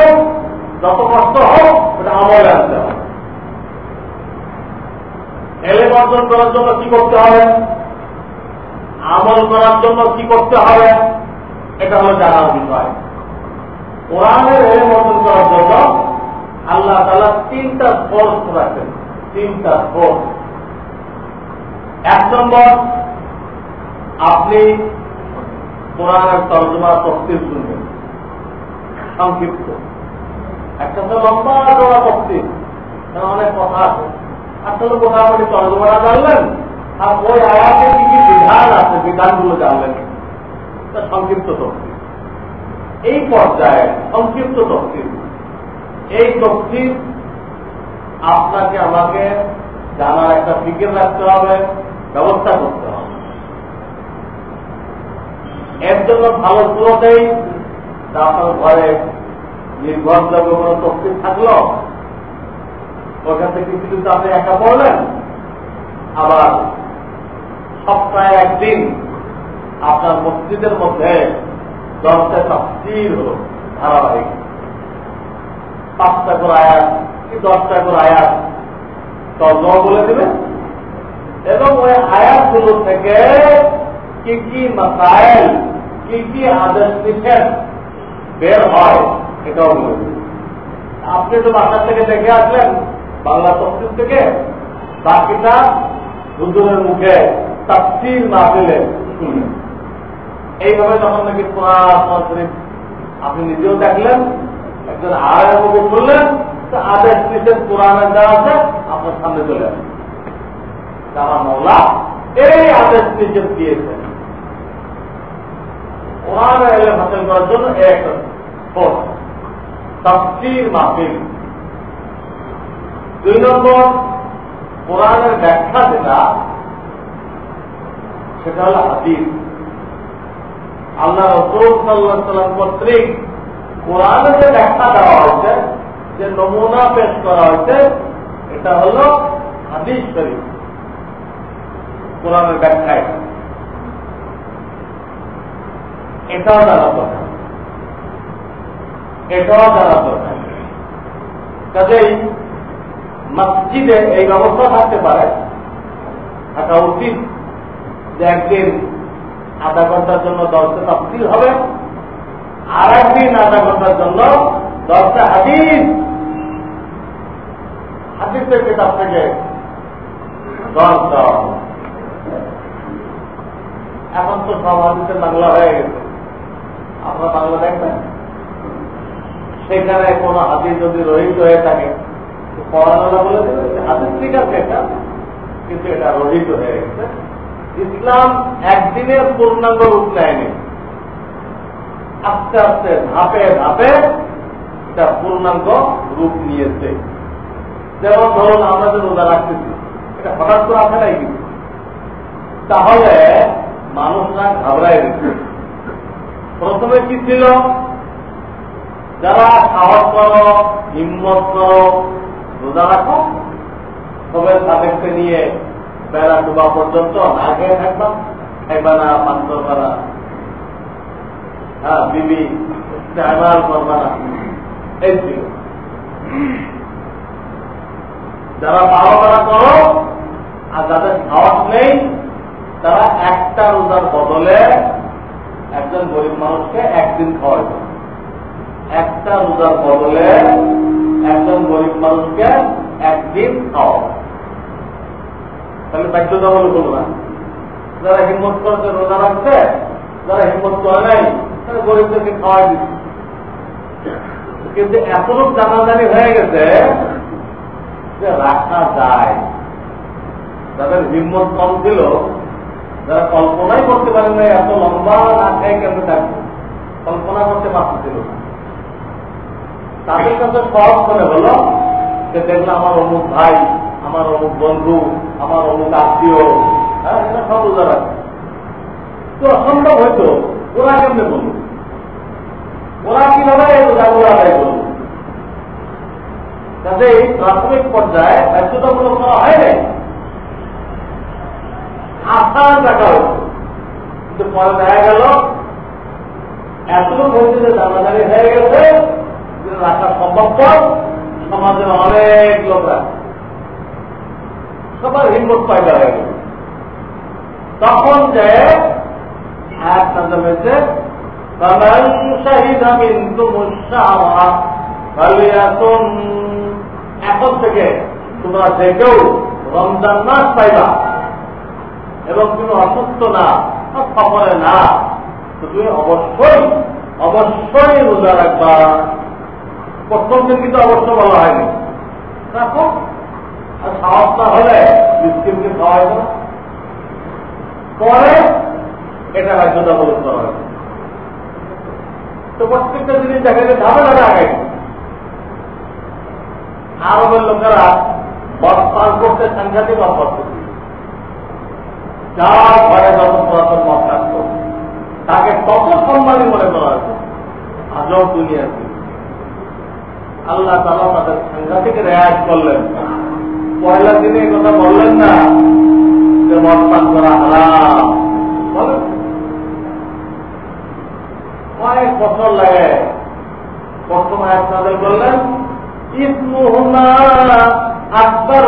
যত কষ্ট হোক সেটা আমলে আনতে হবে। এলে অর্জন করার জন্য কি করতে হবে? আমল করার জন্য কি করতে হবে? এটা হলো জানার বিষয়। কোরআনের এলে অর্জন করার জন্য আল্লাহ তালা তিনটা ফোর্স রাখেন। তিনটা ফোর্স এক নম্বর, আপনি কোরআনের তর্জমা তফসিল শুনবেন। সংক্ষিপ্ত। একটা তো লম্বা জোড়া তফসিল। অনেক কথা আছে। আসলে মোটামুটি তর্জমাটা জানলেন? আর ওই আয়াতে কি কি বিধান আছে, বিধানগুলো জানলেন? সংক্ষিপ্ত তফসিল। এই পর্যায়ে সংক্ষিপ্ত তফসিল। এই তফসিল আপনাকে, আমাকে জানার একটা ফিকের রাখতে হবে, ব্যবস্থা করতে হবে। এর জন্য ভালো পুরোটাই আপনার ঘরে নির্ভরযোগ্য কোনো তফসিল থাকল? ওখান থেকে কিছু আপনি একা পড়লেন? আবার সপ্তাহে একদিন আপনার মসজিদের মধ্যে দশটা তফসিল হল ধারাবাহিক। পাঁচটা করে আয়াত কি দশটা করে আয়াত? তর্জমা বলে দেবে এবং ওই আয়াতগুলো থেকে কি কি মাসাইল, কি কি আদেশ নিষেধ বের হয় এটাও বলে দেবে আপনি তো বাসার থেকে দেখে আসলেন, বাংলা তফসিল থেকে বাকিটা হুজুরের মুখে তাফসির না পেলে শুনলেন এইভাবে যখন নাকি কোরআন আপনি নিজেও দেখলেন একজন আয়ের মুখে শুনলেন আদেশ নিষেধ কোরআনের যা আছে আপনার সামনে চলে মৌলা এই আদেশ নিষেধ দিয়েছেন। কোরআনের এলেম হাসিল করার জন্য এক তাফসির মাহফিল দুই নম্বর কোরআনের ব্যাখ্যা যেটা সেটা হল হাদিস। আল্লাহ রসুল সাল্লাহ সাল্লাম কর্তৃক কোরআনে যে ব্যাখ্যা দেওয়া হয়েছে, যে নমুনা পেশ করা হয়েছে, এটা হল হাদিস শরীফ। কোরআনের ব্যাখ্যায়। এটাও জানা দরকার। এটাও জানা দরকার। কাজেই মসজিদে এই ব্যবস্থা থাকতে পারে। থাকা উচিত। যে একদিন আধা ঘণ্টার জন্য দশটা তফসিল হবে। আর একদিন আধা ঘণ্টার জন্য দশটা হাদিস। হাদিসের কিতাব থেকে এখন তো সব হাদিসের বাংলা হয়ে গেছে। আপনারা বাংলা দেখবেন? সেখানে কোন হাদিস যদি রহিত হয়ে থাকে পড়ানো বলে দেবে হাদিস ঠিক আছে এটা। কিন্তু এটা রহিত হয়ে গেছে। ইসলাম একদিনে পূর্ণাঙ্গ রূপ নেয়নি। আস্তে আস্তে, ধাপে ধাপে এটা পূর্ণাঙ্গ রূপ নিয়েছে। যেমন ধরুন আমরা যে রোজা রাখতেছি, এটা হঠাৎ করে আসে নাই কিন্তু। তাহলে মানুষরা ঘাবড়ায় গেছে। প্রথমে কি ছিল? যারা সাহস করো, হিম্মত করো, রোজা রাখো, তবে তাদেরকে নিয়ে বেলা ডুবা পর্যন্ত না খেয়ে থাকবা খাইবা না পান করবা না বিবি করবা না। এই ছিল যারা পাওয়া তারা করো, আর যাদের সাহস নেই, তারা একটা রোজার বদলে একজন গরিব মানুষকে একদিন খাওয়াই একটা রোজার বদলে একজন গরিব মানুষকে একদিন খাওয়া তাহলে বাধ্যতামূলক হলো না। যারা হিম্মত করেছে রোজা রাখছে যারা হিম্মত করে নাই, তারা গরিবদেরকে খাওয়াই দিচ্ছে কিন্তু এতটুক জানাজানি হয়ে গেছে যে রাখা যায়। যাদের হিম্মত কম ছিল, যারা কল্পনাই করতে পারেন না এত লম্বা না খেয়ে কেমন থাকবে? কল্পনা করতে পারতেছিল তাদের কাছে সহজ মনে হলো যে দেখল আমার অমুক ভাই আমার অমুক বন্ধু, আমার অমুক আত্মীয় হ্যাঁ এটা সব রোজা তো অসম্ভব হইতো ওরা কেমনে বলল ওরা কীভাবে রোজাগুলো আদায় করল এই প্রাথমিক পর্যায়ে বাধ্যতামূলক করা হয় নাই? আসান রাখা হয়েছে কিন্তু পরে দেখা গেল, এতটুকু হয়েছে যে জানাজানি হয়ে গেছে রাখা সম্ভবপর সমাজের অনেক লোকরা। সবার হিম্মত পয়দা হয়ে গেল তখন যে এখন থেকে তোমরা যে কেউ রমজান মাস পাইবা এবং তুমি অসুস্থ না সফরে না তুমি অবশ্যই অবশ্যই রোজা রাখবা। প্রথম দিন কিন্তু অবশ্য বলা হয়নি। আর সাহস না হলে মিসকিনকে খাওয়াই না পরে এটা বাধ্যতামূলক করা হয়েছে তো প্রত্যেকটা জিনিস দেখা যায় ধাপে ধাপে আগাই আরবের লোকেরা মদ পান করতে সাংঘাতিক অভ্যস্ত যার ঘরে যত পুরাতন মদ থাকতো তাকে তত সম্মানী মনে করা হতো আজব দুনিয়া আল্লাহ তালা তাদের সাংঘাতিক রেয়াজ করলেন। পয়লা দিনে কথা বললেন না, যে মদ পান করা হারাম। অনেক বছর লাগে। প্রথম বললেন ইসমুহুমা আকবর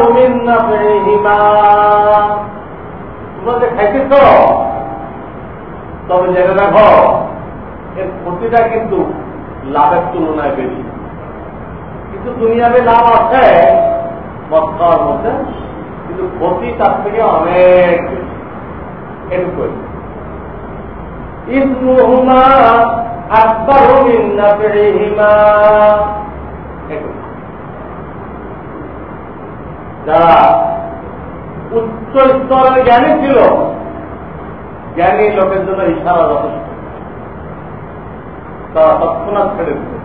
তোমরা যে খাইতেছ, তবে জেনে রাখো, এর ক্ষতিটা কিন্তু লাভের তুলনায় বেশি। কিন্তু দুনিয়াতে লাভ আছে খাওয়ার মধ্যে, কিন্তু ক্ষতি তার থেকে অনেক মিন্না যারা উচ্চ স্তরের জ্ঞানী ছিল, জ্ঞানী লোকের জন্য ইশারা যথেষ্ট। তারা তৎক্ষণাৎ ছেড়ে দিল।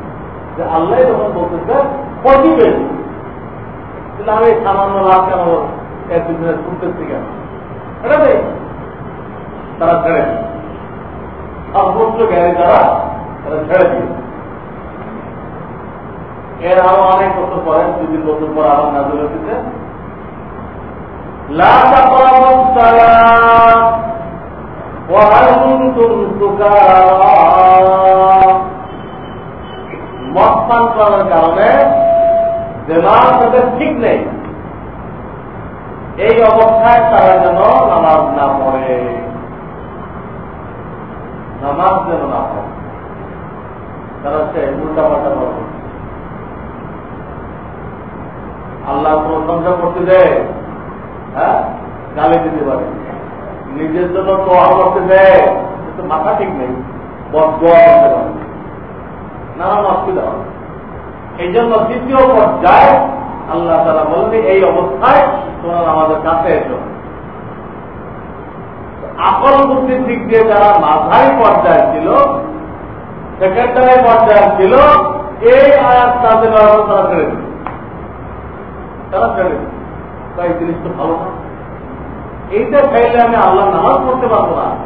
যে আল্লাহ যখন বলতেছে, ক্ষতি পেয়েছি কিন্তু আমি সামান্য লাভ কেন এক দুদিনের শুনতেছি কেন? তারা ছেড়ে দিল। সর্বোচ্চ তারা তারা ছেড়ে দিয়ে এর আরও অনেক বছর পরে, দুদিন বছর পর আবার নাজুল হচ্ছে মদ পান করার কারণে দেমাগ তাদের ঠিক নেই। এই অবস্থায় তারা যেন নামাজ না পড়ে নামাজ যেন না পড়ে তারা সে উল্টা পাল্টা করবে আল্লাহ প্রশংসা করতে দেয় হ্যাঁ গালি দিতে পারে নিজের জন্য দোয়া করতে দেয় মাথা ঠিক নেই। বদ দোয়া করতে পারে। নানান অসুবিধা হবে এই জন্য দ্বিতীয় পর্যায়ে আল্লাহ তারা বললেন, এই অবস্থায় তোমরা আমাদের কাছে এসো। আকল বুদ্ধির দিক দিয়ে যারা মাঝারি পর্যায়ে ছিল, সেকেন্ডারি পর্যায়ে ছিল, এই আয়াত তাদের তারা ছেড়ে তারা ছেড়ে দিল। এই জিনিস তো ভালো না। এইটা খাইলে আমি আল্লাহ নামাজ পড়তে পারব না।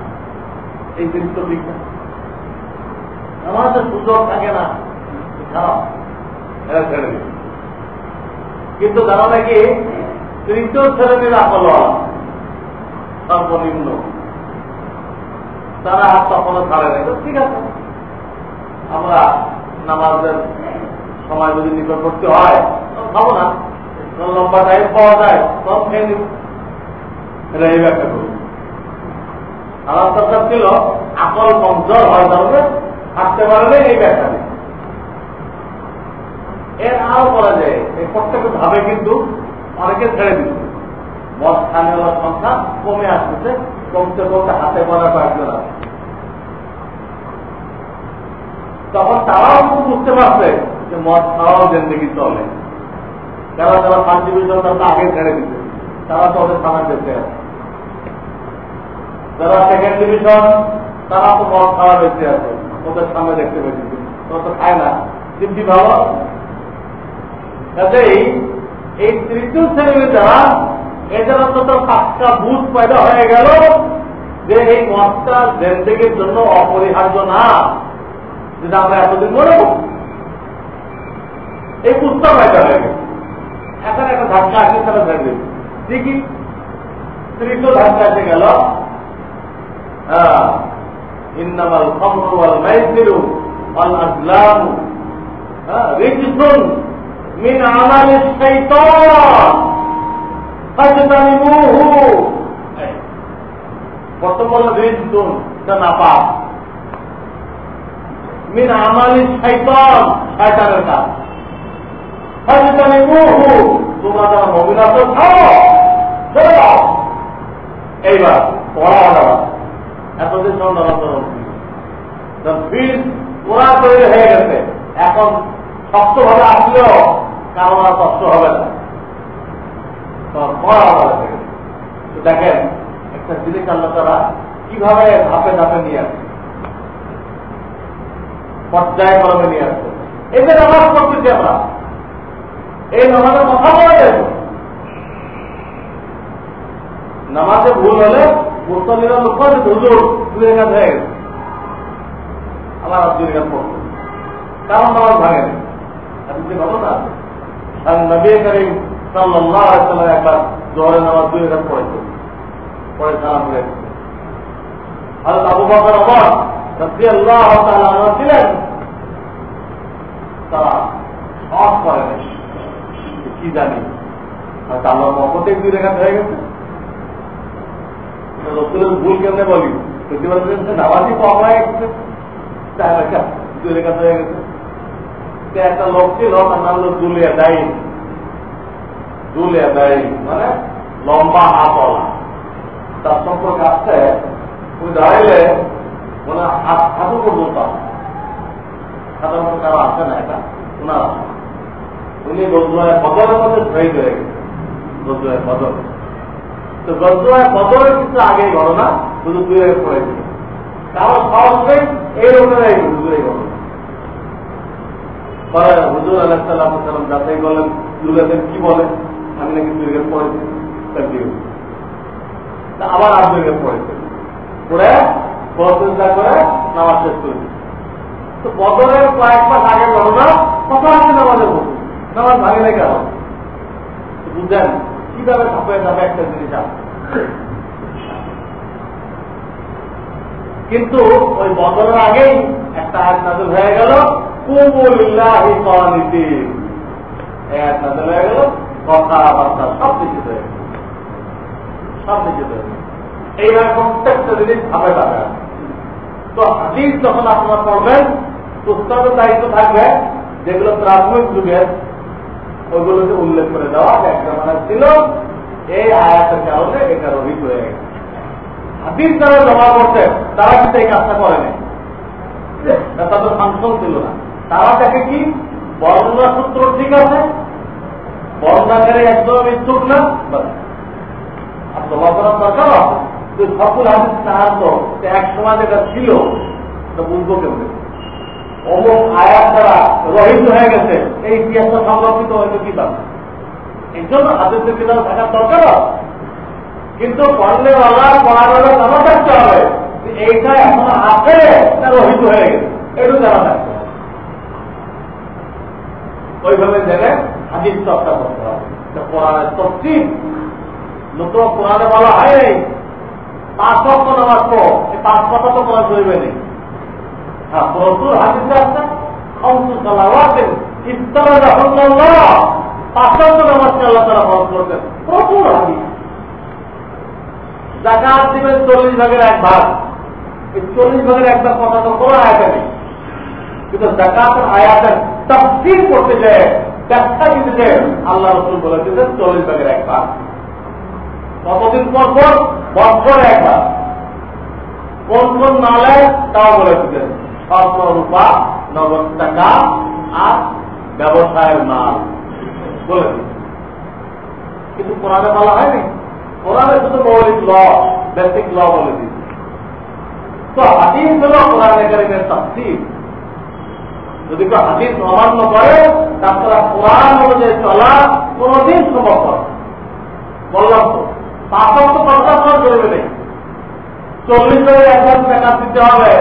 এই জিনিস তো ঠিক না। নামাজের সুযোগ থাকে না। খারাপ। এরা কিন্তু যারা নাকি, তৃতীয় শ্রেণির আকল সর্বনিম্ন। তারা আর তখনও ছাড়ে নাই। ঠিক আছে। আমরা নামাজের সময় যদি নিকটবর্তী হয় খাব না। লম্বা টাইম পাওয়া যায় সব খেয়ে নিব। এটা এই ব্যাখ্যা করব আর দরকার ছিল আকল কমজোর হয় তাহলে থাকতে পারলে এই ব্যাখ্যা এর আরও করা যায়। এই প্রত্যেক ভাবে কিন্তু অনেকে ছেড়ে দিচ্ছে মদ খানেওয়ার সংখ্যা কমে আসতেছে, কমতে কমতে হাতে পড়া কয়েকজন আছে। তখন তারাও খুব বুঝতে পারছে যে মদ খাওয়াও জিন্দগি চলে। যারা যারা ফার্স্ট ডিভিশন তারা আগে ছেড়ে দিচ্ছে তারা তো ওদের সামনে যেতে আছে। যারা সেকেন্ড ডিভিশন তারা তো মদ খাওয়া বেঁচে আছে। ওদের সামনে দেখতে পেয়েছি। তো খায় না। চিন্তি ভালো? কাজেই এই তৃতীয় শ্রেণির যারা এদের অন্তত পাঁচটা বুথ পয়দা হয়ে গেল যে এই মদটা জেন্দেগের জন্য অপরিহার্য না, যেটা আমরা এতদিন মনে এই পুস্তক হয়ে গেছে এখন একটা ধাক্কা আসে তারা দেবে ঠিকই তৃতীয় ধাক্কা এসে গেল। ইন্নামাল খমরু ওয়াল মাইসিরু ওয়াল আজলামু। রিজসুন মিন আমালিশ শাইতান ফাজতানিবুহু প্রথম বলল রিজসুন এটা নাপাক। মিন আমালিশ শাইতান শয়তানের কাজ। ফাজতানিবুহু তোমরা যারা মমিনা তো খাও, চলে যাও। এইবার, পড়া অর্ডার এতদিন সন্ধ্যা ফিল ওরা তৈরি হয়ে গেছে। এখন শক্ত ভাবে আসলেও কারণ কষ্ট হবে না। দেখেন, একটা জিনিস আল্লাহ তারা কীভাবে ধাপে ধাপে নিয়ে কলমে নিয়ে আসছে। আমরা, এই কথা বলা যাবে নামাজে ভুল হলে মুসলিরা লোক হুজুর দুই রেখা হয়ে গেছে। আমার দুই রেখা কারণ নামাজ ভাঙে আপনি যে ঘটনা আর নবী করিম সাল্লাহ সাল্লাম একবার জোহরের নামাজ দুই রেখা পড়েছে পরে সালাম হয়তো আবু আল্লাহ তাআলা ছিলেন। তারা সব করেন কি জানি? হয়তো আল্লাহ মহব্বতে দুই রেখা হয়ে গেছে। রসুলের ভুল কেমনে বলি? প্রতিবার নামাজই কম হয়ে চার দুই রেখা হয়ে গেছে। একটা লোক ছিল, তার নাম হলো জুলিয়া দায়ী জুলিয়া দায়ী মানে লম্বা হাতওয়ালা। তার সম্পর্কে আসছে, ওই দাঁড়াইলে মানে হাত পর্যন্ত সাধারণত কারও না এটা? ওনার উনি গজুয়ায় বদলের মধ্যে শহীদ হয়ে গেছে। গজুয়ায় বদল তো গজুয়ায় বদলের কিছু আগে ঘটনা, শুধু দুই আগে পড়েছিল কারও এই রকমের হুজুরের ঘটনা। হুজুর যাচাই করলেন কি বলে? আমি নাকি দুর্গের পড়েছি আবার আর দুর্গের পড়েছে করে নামাজ শেষ তো বদলের কয়েক মাস আগে ঘটনা আছে নামাজে বসে নামাজ ভাঙে নাই কেন? বুঝলেন, কীভাবে ধাপে ধাপে একটা জিনিস কিন্তু ওই বদলের আগেই একটা আজ নাজল হয়ে গেল। যখন আপনারা পড়বেন পুস্তকের দায়িত্ব থাকবে, যেগুলো প্রাথমিক যুগের ওইগুলোকে উল্লেখ করে দেওয়া একটা মানে ছিল এই আয়াতের কারণে এটা রহিত হয়ে গেছে। হাদিস যারা জমা করছে, তারা কিন্তু এই কাজটা করেনি। তাদের ফাংশন ছিল না। তারা দেখে কি? বর্ণনা সূত্র ঠিক আছে? বর্ণাকারী একদম ইচ্ছুক না? আর জমা করার দরকার আছে? সকল হাদিস তো এক সময় যেটা ছিল বুঝব কেমন? অমুক আয়াত দ্বারা রহিত হয়ে গেছে, এই ইতিহাসটা সংরক্ষিত হয়তো কি পাবে এই জন্য হাদিসের কিতাব থাকার দরকার কিন্তু পড়লে বাবা পড়ার বেলা জানা থাকতে হবে এইটা এখন আছে রহিত হয়ে গেছে। একটু জানা হবে ওইভাবে জেনে হাদিস চর্চা করতে হবে। কোরআনের তফসিল নতুন কোরআনে বলা হয় নাই পাঁচ অক্ষ নামাজ পড়ো। এই পাঁচ কথা তো বলা চলবে নেই। হ্যাঁ প্রচুর হাদিসে আছে। খমসু সালাওয়াতেন ইফতারা যখন পাঁচ অক্ষ নামাজকে আল্লাহ তারা ফরজ করতেন প্রচুর হাদিস। জাকাত দিবেন চল্লিশ ভাগের এক ভাগ। এই চল্লিশ ভাগের এক কথা তো কোনো আয়াতে নেই। কিন্তু জাকাতের আয়াতের তফসিল করতে যায় ব্যাখ্যা দিতে যায় আল্লাহ রসুল বলে দিতেন চল্লিশ ভাগের এক ভাগ। কতদিন পর পর? বছর একবার কোন কোন নালে তাও বলে দিতেন স্বর্ণ রূপা নগদ টাকা আর ব্যবসায়ের মাল বলে দিতেন কিন্তু কোরআনে বলা হয়নি। কোরআনে শুধু মৌলিক ল, বেসিক ল বলে দিচ্ছে তো হাদিস হল কোরআনে কারিমের তাফসির। যদি কেউ হাদিস অমান্য করে তাছাড়া কোরআন অনুযায়ী চলা কোনদিন সম্ভব বললাম তো পাঁচক তো পঞ্চাশ করবে নেই। চল্লিশ একবার টাকা দিতে হবে,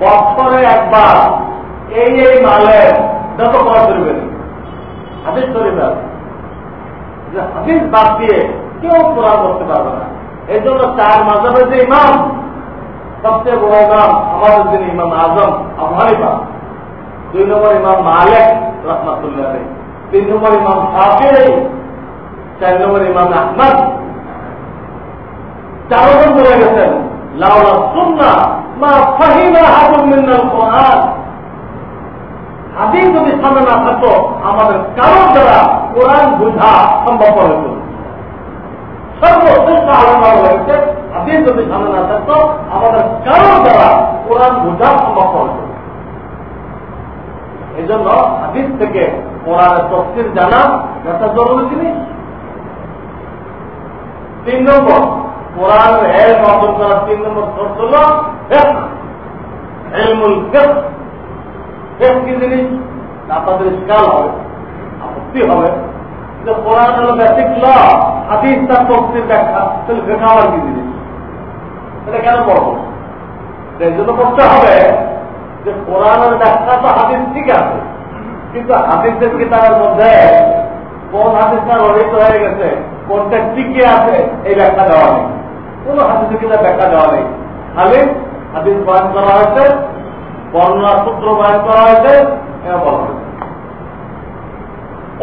বছরে একবার। এই এই মালের যত খরচ করবে হাদিস শরীফ আছে। হাদিস বাদ দিয়ে কেউ কোরআন করতে পারবে না। এই জন্য চার মাঝাবের যে ইমাম, সবচেয়ে বড় ইমাম আমাদের যিনি ইমাম আজম আফগানিফা দুই নম্বর ইমাম মালেক রহমাতুল্লাহ তিন নম্বর ইমাম সাফি চার নম্বর ইমাম আহমদ। চারজন বলে গেছেন লাউলা সুন্না মা ফাহিমা হাজুম মিন্নাল কোরআন। হাদিস যদি সামনে না থাকতো, আমাদের কারোর দ্বারা কোরআন বোঝা সম্ভব হতো সর্বশ্রেষ্ঠ আলোচনা হয়েছে হাদিস যদি সামনে না থাকতো, আমাদের কারোর দ্বারা কোরআন বোঝা সম্ভব হতো এই জন্য হাদিস থেকে কোরআনের তফসির জানা একটা জরুরি জিনিস। তিন নম্বর, কোরআন এর অর্জন করার তিন নম্বর শর্ত হল এলমুল শেষ কি জিনিস? আপনাদের স্কাল হবে, আপত্তি হবে। যে কোরআন হলো বেসিক ল হাদিস তার তফসির ব্যাখ্যা। তাহলে ফেকা আবার কি জিনিস? এটা কেন পড়ব এই জন্য করতে হবে যে কোরআনের ব্যাখ্যা তো হাদিস ঠিক আছে। কিন্তু হাদিসের কিতাবের মধ্যে কোন হাদিসটা রহিত হয়ে গেছে, কোনটা টিকে আছে, এই ব্যাখ্যা দেওয়া নেই। কোন হাদিসের কিতাব ব্যাখ্যা দেওয়া নেই। খালি হাদিস বয়ন করা হয়েছে, বর্ণনা সূত্র বয়ন করা হয়েছে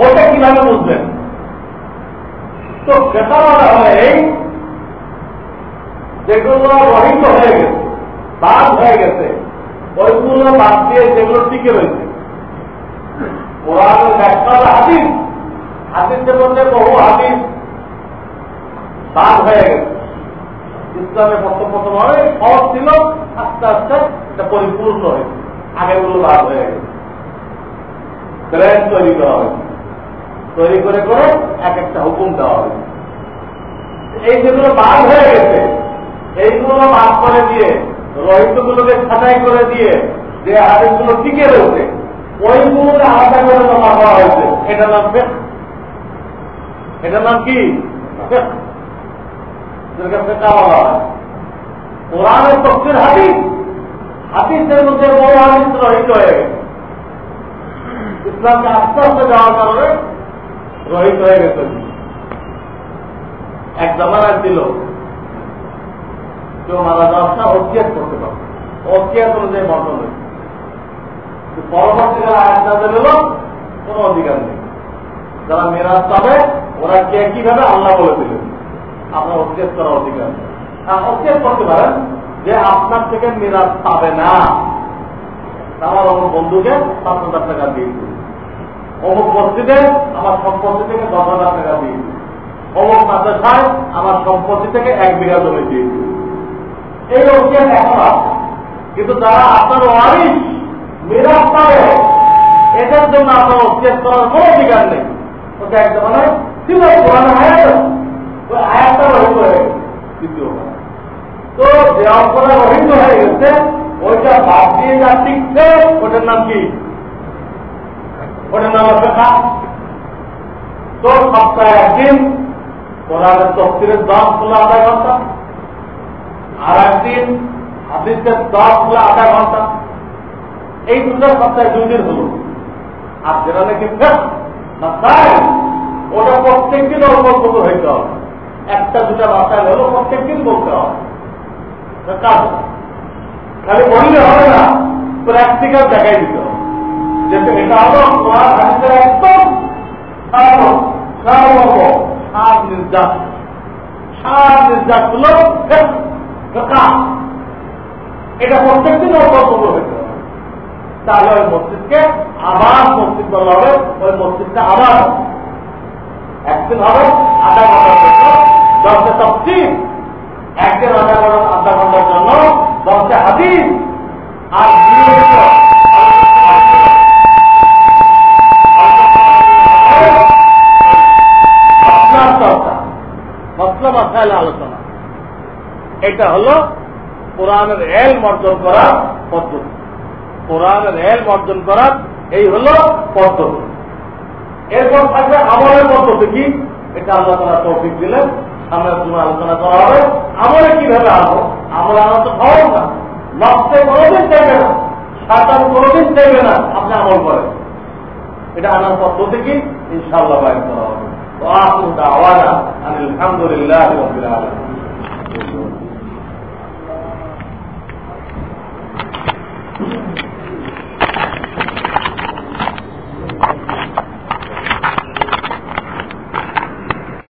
ওটা কীভাবে বুঝবেন? তো সেটা বলা হয় যেগুলো রহিত হয়ে গেছে, বাদ হয়ে গেছে ওইগুলো বাদ দিয়ে যেগুলো টিকে রয়েছে। কোরআনের ব্যাখ্যা মধ্যে বহু হাদিস বাদ হয়ে গেছে। ইসলামে প্রথম প্রথম অনেক সহজ ছিল, আস্তে আস্তে এটা পরিপূর্ণ হয়েছে আগেগুলো বাদ হয়ে গেছে। ব্র্যান্ড তৈরি করা হয়েছে। তৈরি করে করে এক একটা হুকুম দেওয়া হয়েছে। এই যেগুলো বাদ হয়ে গেছে, এইগুলো বাদ করে দিয়ে রহিতগুলোকে ছাঁটাই করে দিয়ে যে হাদিসগুলো টিকে রয়েছে ওইগুলো আলাদা করে জমা করা হয়েছে। এটার নাম এটার নাম কি? কোরআনের তফসির হাদিস, হাদিসের মধ্যে বড় হাদিস রহিত হয়ে গেছে। ইসলামকে আস্তে আস্তে যাওয়ার কারণে রহিত হয়ে গেছে। এক জামানায় ছিল কেউ মারা যাওয়ার না অস্তিয়াত করতে পারবে। অস্তিয়াত অনুযায়ী বন্টন হয়েছে পরবর্তীকালে আয়াত নাজেল হলো, কোনো অধিকার নেই। যারা মেরাজ পাবে, ওরা কে কীভাবে আল্লাহ বলে দিলেন আপনার অস্তিয়াত করার অধিকার নেই। অস্তিয়াত করতে পারেন যে আপনার থেকে মেরাজ পাবে না। আমার অমুক বন্ধুকে পাঁচ হাজার টাকা দিয়ে দিন অমুক মসজিদে আমার সম্পত্তি থেকে দশ হাজার টাকা দিয়ে দিন অমুক মাদ্রাসায় আমার সম্পত্তি থেকে এক বিঘা জমি দিয়ে দিন এই অভিযান এখন আছে কিন্তু তারা আপনার ওয়ারিস মেরাজ পাবে এটার জন্য আপনার অভিযোগ করার কোন অধিকার নেই। ওটা একটা মানে ছিল পুরানো আয়াতটা রহিত হয়ে তো গেছে, ওইটা বাদ দিয়ে যা শিখছে, ওটার নাম কি? ওটার নাম খা তো সপ্তাহে একদিন কোরআনের তফসিলের দাম খোলা আধা ঘণ্টা আর একদিন হাদিসের দশ খোলা আধা ঘণ্টা। এই দুটো সপ্তাহে দুই দিন হল। আর যেটা নাকি তাই, ওটা প্রত্যেক দিন অল্প হইতে হবে। একটা, দুটা বাসায় হলো প্রত্যেক দিন বলতে হবে। কাজ খালি বললে হবে না, প্র্যাকটিক্যাল দেখাই দিতে হবে। যেটা এটা হলো তোমার হাদিসের একদম সার নির্যাস সার নির্যাস হলো এটা প্রত্যেকদিন হবে। তাহলে ওই মসজিদকে আবার মসজিদ বলা হবে, ওই মসজিদটা আবার একদিন হবে, আধা ঘণ্টার জন্য, দশটা তফসিল। একদিন আধা ঘণ্টা, আধা ঘণ্টার জন্য, দশটা হাদিস। আর আপনার চর্চা মসলা মাসাইল আলোচনা। এটা হলো কোরআনের এল অর্জন করার পদ্ধতি। কোরআনের এল অর্জন করার এই হলো পদ্ধতি। এরপর থাকবে আমলের পদ্ধতি কি? এটা আল্লাহ তারা তৌফিক দিলেন। সামনের জন্য আলোচনা করা হবে। আমলে কীভাবে আনব? আমল আনা তো সহজ না। নষ্ট কোনোদিন চাইবে না। সাঁতার কোনোদিন চাইবে না। আপনি আমল করেন। এটা আনার পদ্ধতি কি? ইনশাআল্লাহ বাইর করা হবে। আলহামদুলিল্লাহ